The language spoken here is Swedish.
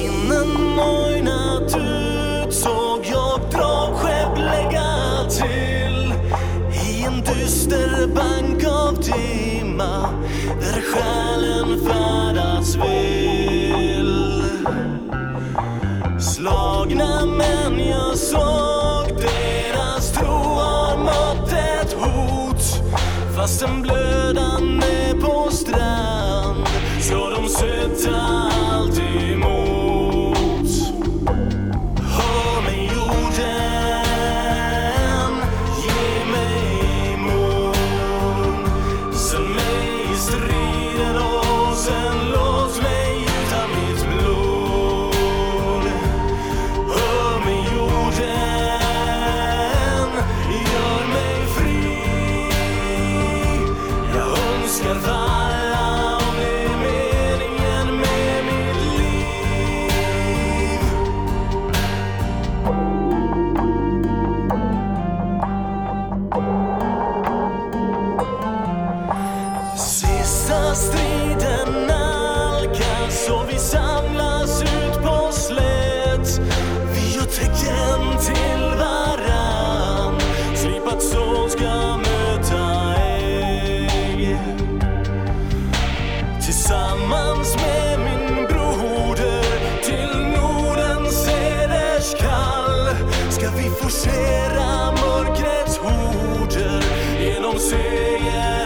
Innan mojnat ut såg jag dragskepp lägga till i en dyster bank av dimma där själen färdas vill. Slagna män jag såg, deras tro har mött ett hot fast en blödande på strand så de sätta allt striden nalkas och vi samlas ut på slätt. Vi gör tecken till varann, Slipad sån ska möta ägg. Tillsammans med min broder till Nordens hederskall ska vi forcera mörkrets horder genom seger